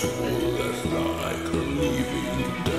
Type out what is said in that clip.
to me that night, leaving